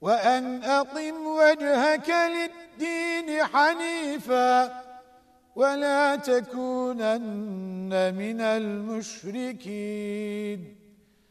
وأن أقم وجهك للدين حنيفا ولا تكونن من المشركين.